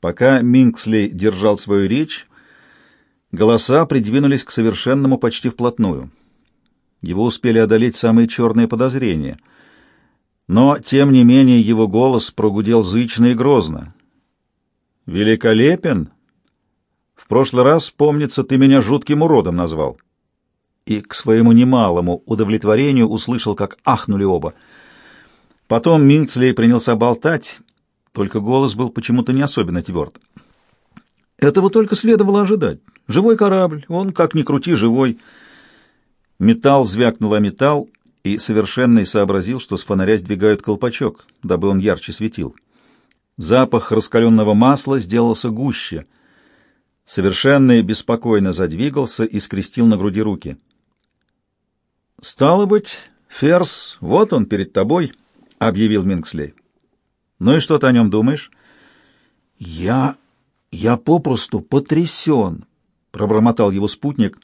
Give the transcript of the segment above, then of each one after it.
Пока Минксли держал свою речь, голоса придвинулись к совершенному почти вплотную. Его успели одолеть самые черные подозрения. Но, тем не менее, его голос прогудел зычно и грозно. «Великолепен! В прошлый раз, помнится, ты меня жутким уродом назвал». И к своему немалому удовлетворению услышал, как ахнули оба. Потом Минцлей принялся болтать, только голос был почему-то не особенно тверд. Этого только следовало ожидать. Живой корабль, он, как ни крути, живой. Металл звякнул металл, и совершенный сообразил, что с фонаря сдвигают колпачок, дабы он ярче светил. Запах раскаленного масла сделался гуще. Совершенный беспокойно задвигался и скрестил на груди руки. «Стало быть, Ферс, вот он перед тобой», — объявил Минкслей. Ну и что ты о нем думаешь? Я... я попросту потрясен, пробормотал его спутник.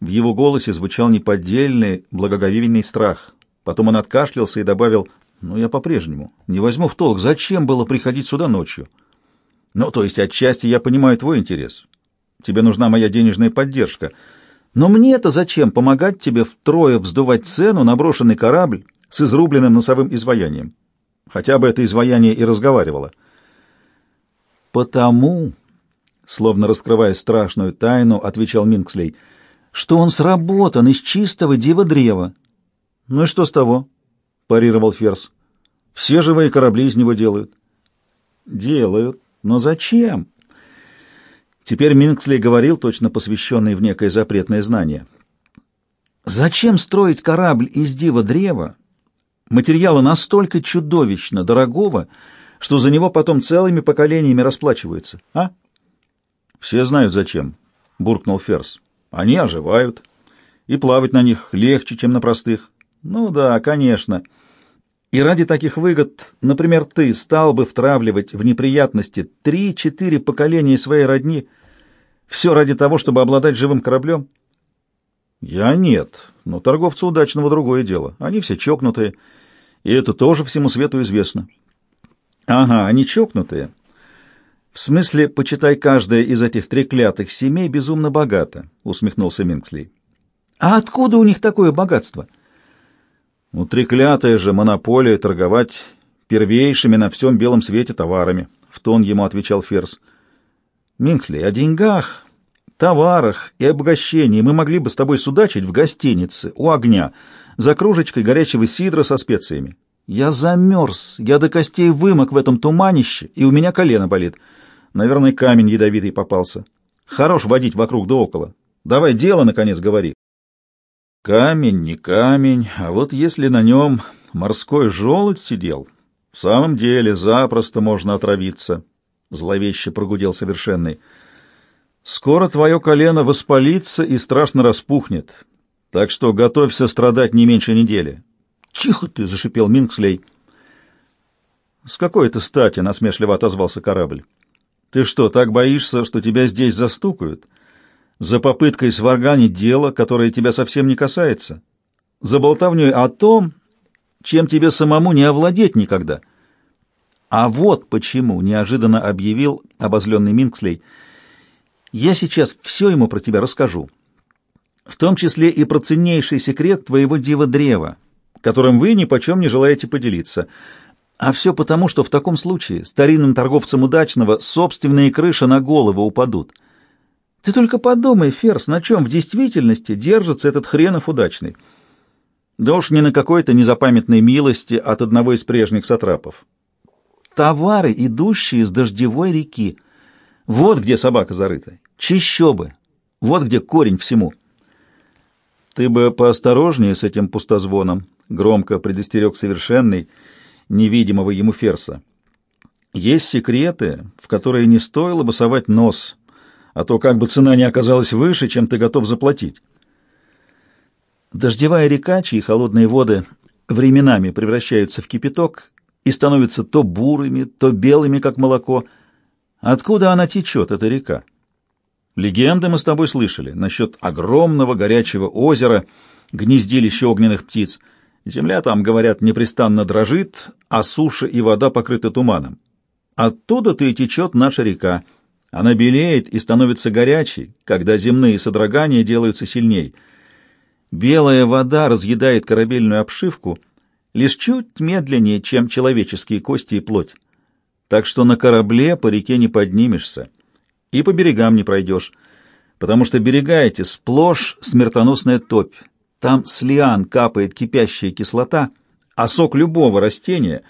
В его голосе звучал неподдельный, благоговейный страх. Потом он откашлялся и добавил, «Ну, я по-прежнему не возьму в толк, зачем было приходить сюда ночью? Ну, то есть, отчасти я понимаю твой интерес. Тебе нужна моя денежная поддержка. Но мне-то зачем помогать тебе втрое вздувать цену на брошенный корабль с изрубленным носовым изваянием? Хотя бы это изваяние и разговаривало. «Потому...» словно раскрывая страшную тайну, отвечал Минкслей, что он сработан из чистого дива-древа. Ну и что с того? парировал Ферс. Все живые корабли из него делают. Делают. Но зачем? Теперь Минкслей говорил, точно посвященный в некое запретное знание. Зачем строить корабль из дива-древа, материала настолько чудовищно дорогого, что за него потом целыми поколениями расплачиваются, а? Все знают зачем, буркнул Ферс. Они оживают, и плавать на них легче, чем на простых. Ну да, конечно. И ради таких выгод, например, ты стал бы втравливать в неприятности три-четыре поколения своей родни, все ради того, чтобы обладать живым кораблем? Я нет, но торговцы удачного другое дело. Они все чокнутые, и это тоже всему свету известно. Ага, они чокнутые. В смысле, почитай, каждая из этих треклятых семей безумно богата, усмехнулся Минксли. А откуда у них такое богатство? Ну, треклятая же монополия торговать первейшими на всем белом свете товарами, в тон ему отвечал Ферс. Минксли, о деньгах, товарах и обогащении мы могли бы с тобой судачить в гостинице у огня, за кружечкой горячего сидра со специями. Я замерз, я до костей вымок в этом туманище, и у меня колено болит. Наверное, камень ядовитый попался. Хорош водить вокруг да около. Давай дело, наконец, говори. Камень не камень, а вот если на нем морской желудь сидел, в самом деле запросто можно отравиться, — зловеще прогудел совершенный. Скоро твое колено воспалится и страшно распухнет. Так что готовься страдать не меньше недели. Тихо ты, зашипел Минкслей. С какой это стати, насмешливо отозвался корабль. Ты что, так боишься, что тебя здесь застукают? За попыткой сварганить дело, которое тебя совсем не касается? За болтовней о том, чем тебе самому не овладеть никогда? А вот почему, неожиданно объявил обозленный Минкслей, я сейчас все ему про тебя расскажу в том числе и про ценнейший секрет твоего дива-древа, которым вы ни почем не желаете поделиться. А все потому, что в таком случае старинным торговцам удачного собственные крыши на голову упадут. Ты только подумай, Ферс, на чем в действительности держится этот хренов удачный. Да уж не на какой-то незапамятной милости от одного из прежних сатрапов. Товары, идущие с дождевой реки. Вот где собака зарыта. Чищобы. Вот где корень всему. «Ты бы поосторожнее с этим пустозвоном», — громко предостерег совершенный, невидимого ему Ферса. «Есть секреты, в которые не стоило бы совать нос, а то как бы цена не оказалась выше, чем ты готов заплатить». Дождевая река, чьи холодные воды временами превращаются в кипяток и становятся то бурыми, то белыми, как молоко. Откуда она течет, эта река? Легенды мы с тобой слышали насчет огромного горячего озера, гнездилища огненных птиц. Земля там, говорят, непрестанно дрожит, а суша и вода покрыты туманом. Оттуда-то и течет наша река. Она белеет и становится горячей, когда земные содрогания делаются сильней. Белая вода разъедает корабельную обшивку лишь чуть медленнее, чем человеческие кости и плоть. Так что на корабле по реке не поднимешься и по берегам не пройдешь, потому что берега эти сплошь смертоносная топь. Там с лиан капает кипящая кислота, а сок любого растения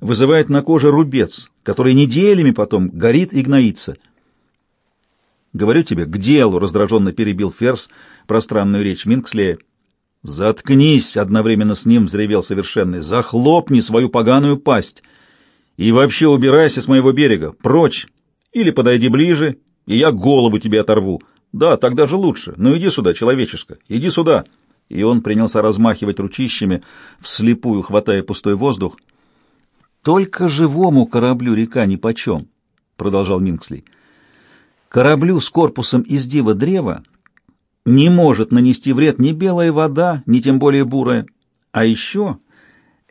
вызывает на коже рубец, который неделями потом горит и гноится — Говорю тебе, к делу, раздраженно перебил Ферс пространную речь Минкслея. Заткнись, одновременно с ним взревел совершенный. Захлопни свою поганую пасть. И вообще убирайся с моего берега, прочь. Или подойди ближе, и я голову тебе оторву. Да, так даже лучше. Ну иди сюда, человечишка, иди сюда. И он принялся размахивать ручищами, вслепую хватая пустой воздух. Только живому кораблю река нипочем, продолжал Минкслей. Кораблю с корпусом из дива древа не может нанести вред ни белая вода, ни тем более бурая. А еще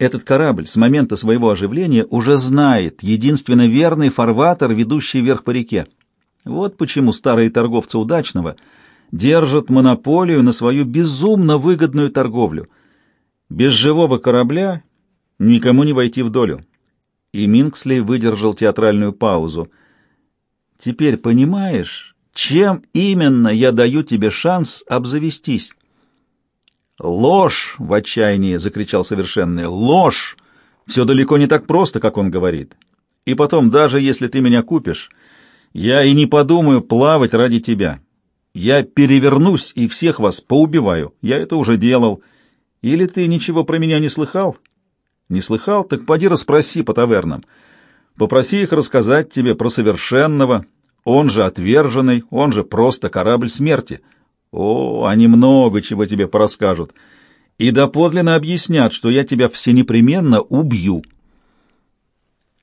этот корабль с момента своего оживления уже знает единственно верный фарватер, ведущий вверх по реке. Вот почему старые торговцы удачного держат монополию на свою безумно выгодную торговлю. Без живого корабля никому не войти в долю. И Минксли выдержал театральную паузу — Теперь понимаешь, чем именно я даю тебе шанс обзавестись? Ложь! В отчаянии закричал совершенный. Ложь! Все далеко не так просто, как он говорит. И потом, даже если ты меня купишь, я и не подумаю плавать ради тебя. Я перевернусь и всех вас поубиваю. Я это уже делал. Или ты ничего про меня не слыхал? Не слыхал? Так поди расспроси по тавернам. Попроси их рассказать тебе про совершенного, он же отверженный, он же просто корабль смерти. О, они много чего тебе порасскажут. И доподлинно объяснят, что я тебя всенепременно убью.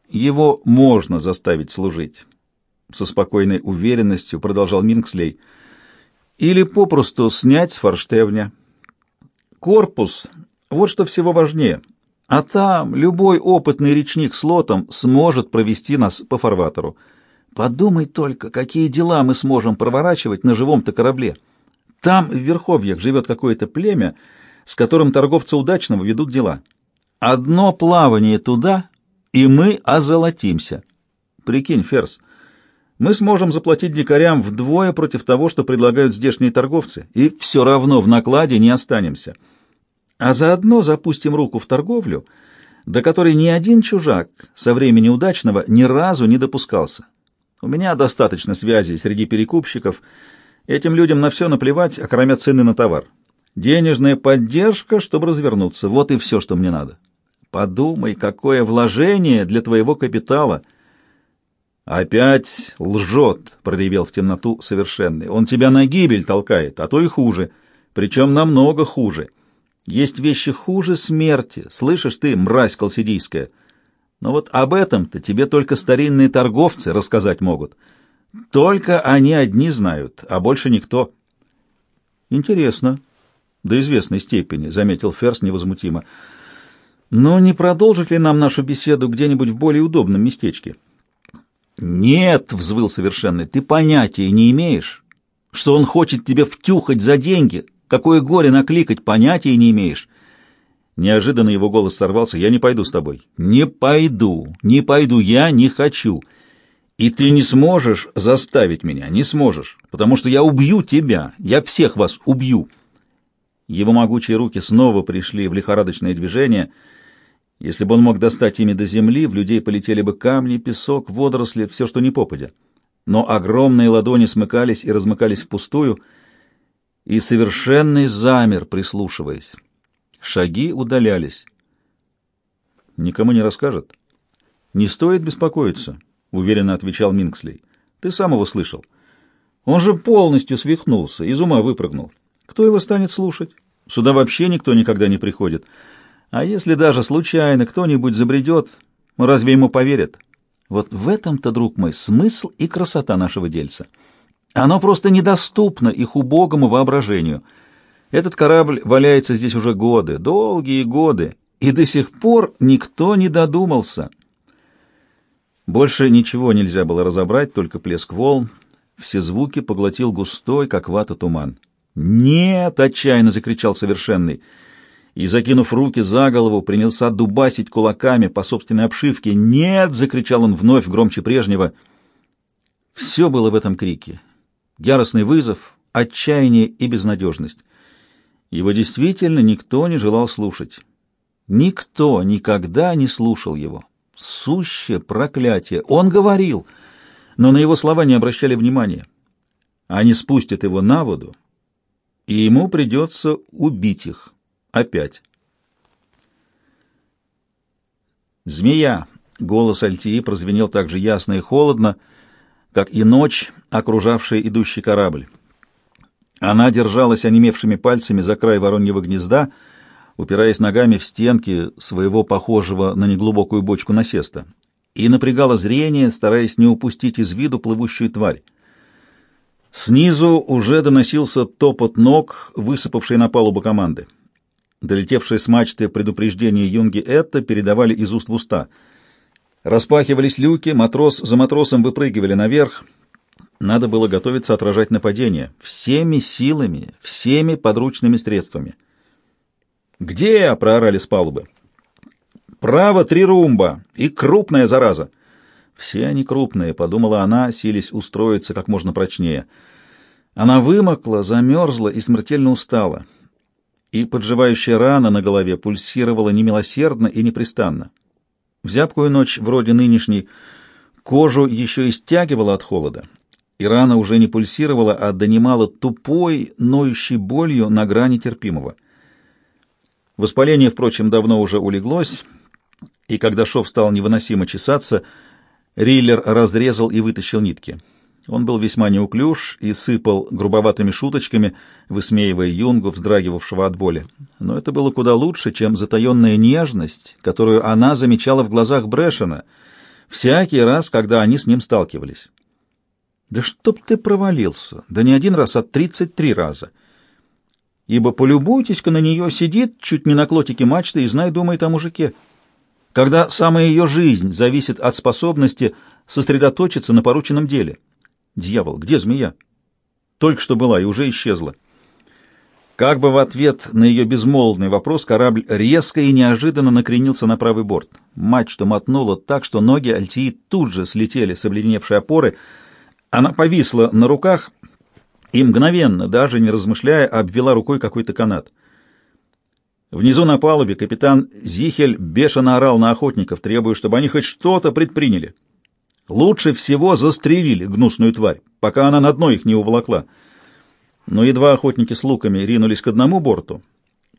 Его можно заставить служить, — со спокойной уверенностью продолжал Минкслей. Или попросту снять с форштевня. Корпус — вот что всего важнее — а там любой опытный речник с лотом сможет провести нас по фарватеру. Подумай только, какие дела мы сможем проворачивать на живом-то корабле. Там в Верховьях живет какое-то племя, с которым торговцы удачного ведут дела. Одно плавание туда, и мы озолотимся. Прикинь, Ферс, мы сможем заплатить дикарям вдвое против того, что предлагают здешние торговцы, и все равно в накладе не останемся» а заодно запустим руку в торговлю, до которой ни один чужак со времени удачного ни разу не допускался. У меня достаточно связей среди перекупщиков. Этим людям на все наплевать, окромя цены на товар. Денежная поддержка, чтобы развернуться. Вот и все, что мне надо. Подумай, какое вложение для твоего капитала. Опять лжет, проревел в темноту совершенный. Он тебя на гибель толкает, а то и хуже. Причем намного хуже. Есть вещи хуже смерти, слышишь ты, мразь колсидийская. Но вот об этом-то тебе только старинные торговцы рассказать могут. Только они одни знают, а больше никто. Интересно, до известной степени, заметил Ферс невозмутимо. Но не продолжит ли нам нашу беседу где-нибудь в более удобном местечке? Нет, взвыл совершенный, ты понятия не имеешь, что он хочет тебе втюхать за деньги, Какое горе накликать, понятия не имеешь. Неожиданно его голос сорвался. «Я не пойду с тобой». «Не пойду, не пойду, я не хочу. И ты не сможешь заставить меня, не сможешь, потому что я убью тебя, я всех вас убью». Его могучие руки снова пришли в лихорадочное движение. Если бы он мог достать ими до земли, в людей полетели бы камни, песок, водоросли, все, что не попадя. Но огромные ладони смыкались и размыкались впустую — и совершенный замер, прислушиваясь. Шаги удалялись. «Никому не расскажет?» «Не стоит беспокоиться», — уверенно отвечал Минкслей. «Ты сам его слышал. Он же полностью свихнулся, из ума выпрыгнул. Кто его станет слушать? Сюда вообще никто никогда не приходит. А если даже случайно кто-нибудь забредет, разве ему поверят? Вот в этом-то, друг мой, смысл и красота нашего дельца». Оно просто недоступно их убогому воображению. Этот корабль валяется здесь уже годы, долгие годы, и до сих пор никто не додумался. Больше ничего нельзя было разобрать, только плеск волн. Все звуки поглотил густой, как вата, туман. «Нет!» — отчаянно закричал совершенный. И, закинув руки за голову, принялся дубасить кулаками по собственной обшивке. «Нет!» — закричал он вновь, громче прежнего. Все было в этом крике. Яростный вызов, отчаяние и безнадежность. Его действительно никто не желал слушать. Никто никогда не слушал его. Сущее проклятие! Он говорил, но на его слова не обращали внимания. Они спустят его на воду, и ему придется убить их. Опять. «Змея!» — голос Альтии прозвенел так же ясно и холодно, как и ночь, окружавшая идущий корабль. Она держалась онемевшими пальцами за край вороньего гнезда, упираясь ногами в стенки своего похожего на неглубокую бочку насеста, и напрягала зрение, стараясь не упустить из виду плывущую тварь. Снизу уже доносился топот ног, высыпавшей на палубу команды. Долетевшие с мачты предупреждения юнги это передавали из уст в уста. Распахивались люки, матрос за матросом выпрыгивали наверх. Надо было готовиться отражать нападение всеми силами, всеми подручными средствами. «Где?» — проорали с палубы. «Право три румба и крупная зараза». «Все они крупные», — подумала она, сились устроиться как можно прочнее. Она вымокла, замерзла и смертельно устала. И подживающая рана на голове пульсировала немилосердно и непрестанно. В зябкую ночь, вроде нынешней, кожу еще и стягивала от холода, и рана уже не пульсировала, а донимала тупой, ноющей болью на грани терпимого. Воспаление, впрочем, давно уже улеглось, и когда шов стал невыносимо чесаться, Риллер разрезал и вытащил нитки. Он был весьма неуклюж и сыпал грубоватыми шуточками, высмеивая юнгу, вздрагивавшего от боли. Но это было куда лучше, чем затаенная нежность, которую она замечала в глазах Брэшена всякий раз, когда они с ним сталкивались. «Да чтоб ты провалился! Да не один раз, а тридцать три раза!» Ибо полюбуйтесь-ка на нее, сидит чуть не на клотике мачты и, знай, думает о мужике. Когда самая ее жизнь зависит от способности сосредоточиться на порученном деле. Дьявол, где змея? Только что была и уже исчезла. Как бы в ответ на ее безмолвный вопрос корабль резко и неожиданно накренился на правый борт. Мачту мотнула так, что ноги Альтии тут же слетели с обледеневшей опоры. Она повисла на руках и мгновенно, даже не размышляя, обвела рукой какой-то канат. Внизу на палубе капитан Зихель бешено орал на охотников, требуя, чтобы они хоть что-то предприняли. Лучше всего застрелили гнусную тварь, пока она на дно их не уволокла. Но едва охотники с луками ринулись к одному борту,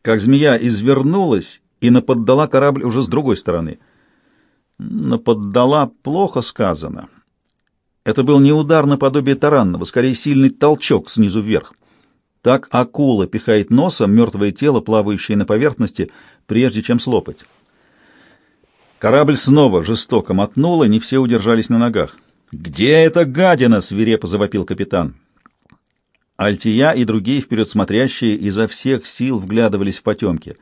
как змея извернулась и наподдала корабль уже с другой стороны. Наподдала плохо сказано. Это был не удар наподобие таранного, скорее сильный толчок снизу вверх. Так акула пихает носом мертвое тело, плавающее на поверхности, прежде чем слопать. Корабль снова жестоко мотнуло, не все удержались на ногах. «Где эта гадина?» — свирепо завопил капитан. Альтия и другие вперед смотрящие изо всех сил вглядывались в потемки.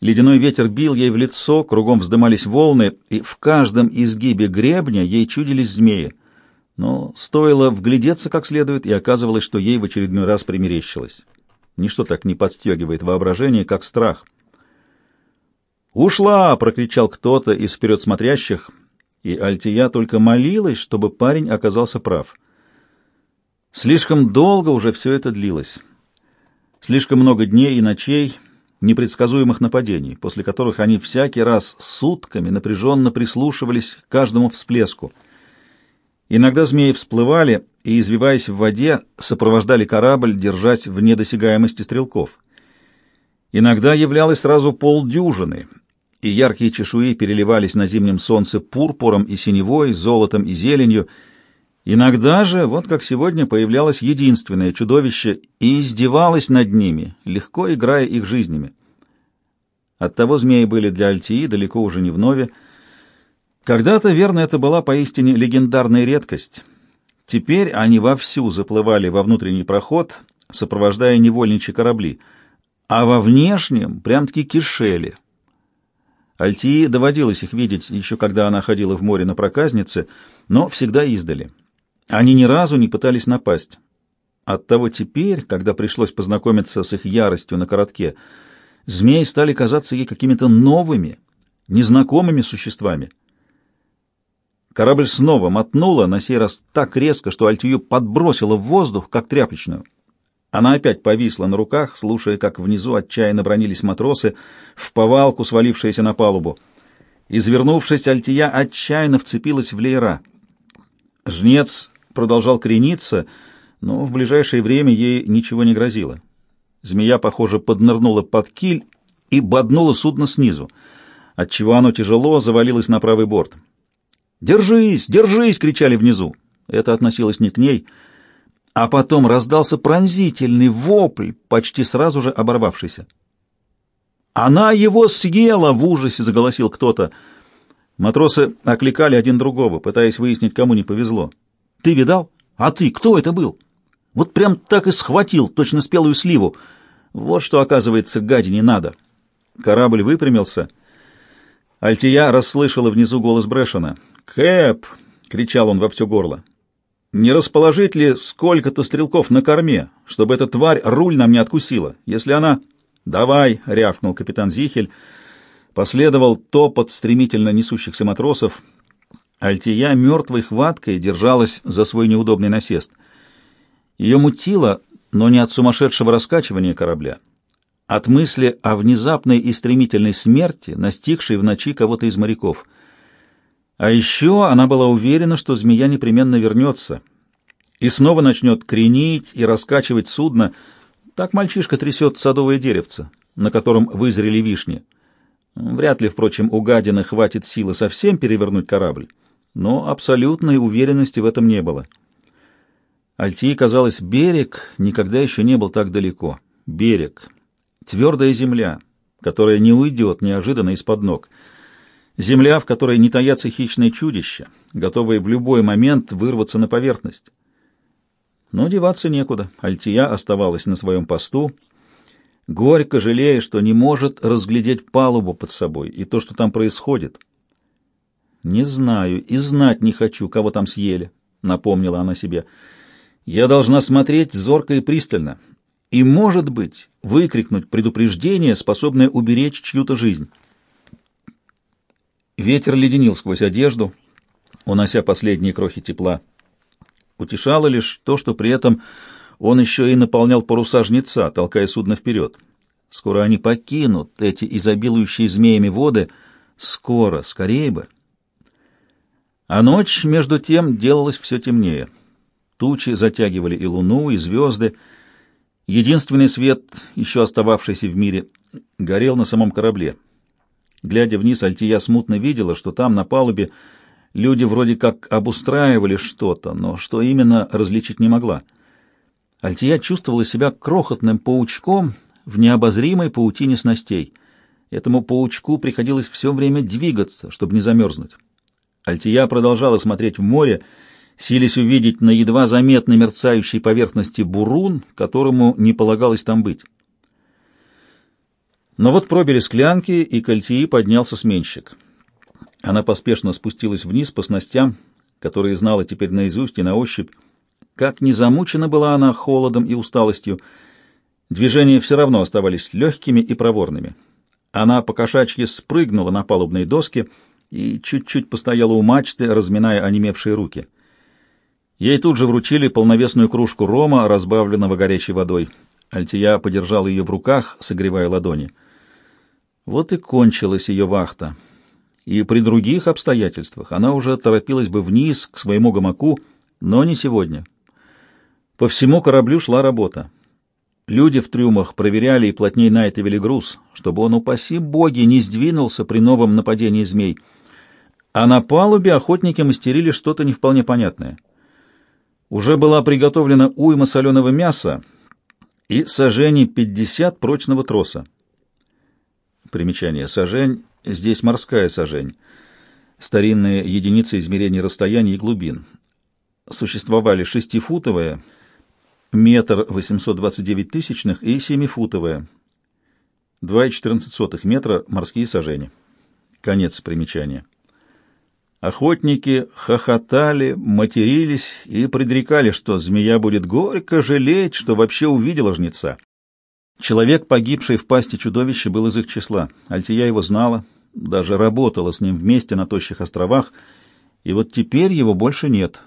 Ледяной ветер бил ей в лицо, кругом вздымались волны, и в каждом изгибе гребня ей чудились змеи — но стоило вглядеться как следует, и оказывалось, что ей в очередной раз примерещилось. Ничто так не подстегивает воображение, как страх. «Ушла!» — прокричал кто-то из вперед смотрящих, и Альтия только молилась, чтобы парень оказался прав. Слишком долго уже все это длилось. Слишком много дней и ночей, непредсказуемых нападений, после которых они всякий раз сутками напряженно прислушивались к каждому всплеску — Иногда змеи всплывали и, извиваясь в воде, сопровождали корабль, держась в недосягаемости стрелков. Иногда являлось сразу полдюжины, и яркие чешуи переливались на зимнем солнце пурпуром и синевой, золотом и зеленью. Иногда же, вот как сегодня, появлялось единственное чудовище и издевалось над ними, легко играя их жизнями. Оттого змеи были для Альтии далеко уже не вновь, когда-то, верно, это была поистине легендарная редкость. Теперь они вовсю заплывали во внутренний проход, сопровождая невольничьи корабли, а во внешнем прям-таки кишели. Альтии доводилось их видеть еще когда она ходила в море на проказнице, но всегда издали. Они ни разу не пытались напасть. Оттого теперь, когда пришлось познакомиться с их яростью на коротке, змеи стали казаться ей какими-то новыми, незнакомыми существами. Корабль снова мотнула, на сей раз так резко, что Альтию подбросила в воздух, как тряпочную. Она опять повисла на руках, слушая, как внизу отчаянно бронились матросы, в повалку свалившиеся на палубу. Извернувшись, Альтия отчаянно вцепилась в леера. Жнец продолжал крениться, но в ближайшее время ей ничего не грозило. Змея, похоже, поднырнула под киль и боднула судно снизу, отчего оно тяжело завалилось на правый борт. «Держись! Держись!» — кричали внизу. Это относилось не к ней — а потом раздался пронзительный вопль, почти сразу же оборвавшийся. «Она его съела!» — в ужасе заголосил кто-то. Матросы окликали один другого, пытаясь выяснить, кому не повезло. «Ты видал? А ты? Кто это был?» «Вот прям так и схватил, точно спелую сливу. Вот что, оказывается, гади не надо». Корабль выпрямился. Альтия расслышала внизу голос Брэшена. «Кэп!» — кричал он во все горло. Не расположить ли сколько-то стрелков на корме, чтобы эта тварь руль нам не откусила? Если она... «Давай!» — рявкнул капитан Зихель. Последовал топот стремительно несущихся матросов. Альтия мертвой хваткой держалась за свой неудобный насест. Ее мутило, но не от сумасшедшего раскачивания корабля, от мысли о внезапной и стремительной смерти, настигшей в ночи кого-то из моряков — а еще она была уверена, что змея непременно вернется и снова начнет кренить и раскачивать судно. Так мальчишка трясет садовое деревце, на котором вызрели вишни. Вряд ли, впрочем, у гадины хватит силы совсем перевернуть корабль, но абсолютной уверенности в этом не было. Альтии казалось, берег никогда еще не был так далеко. Берег. Твердая земля, которая не уйдет неожиданно из-под ног — Земля, в которой не таятся хищные чудища, готовые в любой момент вырваться на поверхность. Но деваться некуда. Альтия оставалась на своем посту, горько жалея, что не может разглядеть палубу под собой и то, что там происходит. «Не знаю и знать не хочу, кого там съели», — напомнила она себе. «Я должна смотреть зорко и пристально, и, может быть, выкрикнуть предупреждение, способное уберечь чью-то жизнь». Ветер леденил сквозь одежду, унося последние крохи тепла. Утешало лишь то, что при этом он еще и наполнял паруса жнеца, толкая судно вперед. Скоро они покинут эти изобилующие змеями воды. Скоро, скорее бы. А ночь, между тем, делалась все темнее. Тучи затягивали и луну, и звезды. Единственный свет, еще остававшийся в мире, горел на самом корабле — Глядя вниз, Альтия смутно видела, что там, на палубе, люди вроде как обустраивали что-то, но что именно, различить не могла. Альтия чувствовала себя крохотным паучком в необозримой паутине снастей. Этому паучку приходилось все время двигаться, чтобы не замерзнуть. Альтия продолжала смотреть в море, силясь увидеть на едва заметной мерцающей поверхности бурун, которому не полагалось там быть. Но вот пробили склянки, и к поднялся сменщик. Она поспешно спустилась вниз по снастям, которые знала теперь наизусть и на ощупь. Как не замучена была она холодом и усталостью, движения все равно оставались легкими и проворными. Она по-кошачьи спрыгнула на палубные доски и чуть-чуть постояла у мачты, разминая онемевшие руки. Ей тут же вручили полновесную кружку рома, разбавленного горячей водой. Альтия подержала ее в руках, согревая ладони — вот и кончилась ее вахта. И при других обстоятельствах она уже торопилась бы вниз к своему гамаку, но не сегодня. По всему кораблю шла работа. Люди в трюмах проверяли и плотней найтовили груз, чтобы он, упаси боги, не сдвинулся при новом нападении змей. А на палубе охотники мастерили что-то не вполне понятное. Уже была приготовлена уйма соленого мяса и сожжение пятьдесят прочного троса. Примечание. Сажень. Здесь морская сажень. Старинные единицы измерения расстояний и глубин. Существовали шестифутовая, метр 829 тысячных и семифутовая, 2,14 метра морские сажени. Конец примечания. Охотники хохотали, матерились и предрекали, что змея будет горько жалеть, что вообще увидела жнеца. Человек, погибший в пасти чудовища, был из их числа. Альтия его знала, даже работала с ним вместе на тощих островах, и вот теперь его больше нет.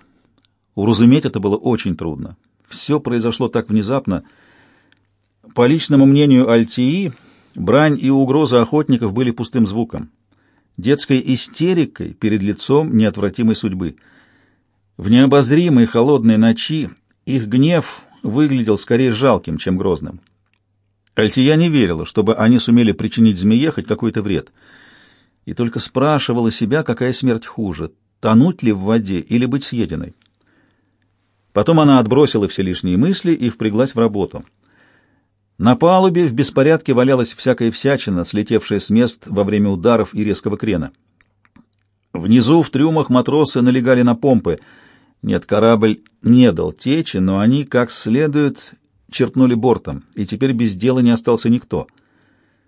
Уразуметь это было очень трудно. Все произошло так внезапно. По личному мнению Альтии, брань и угроза охотников были пустым звуком, детской истерикой перед лицом неотвратимой судьбы. В необозримой холодной ночи их гнев выглядел скорее жалким, чем грозным. Альтия не верила, чтобы они сумели причинить змее хоть какой-то вред, и только спрашивала себя, какая смерть хуже — тонуть ли в воде или быть съеденной. Потом она отбросила все лишние мысли и впряглась в работу. На палубе в беспорядке валялась всякая всячина, слетевшая с мест во время ударов и резкого крена. Внизу в трюмах матросы налегали на помпы. Нет, корабль не дал течи, но они как следует черпнули бортом, и теперь без дела не остался никто —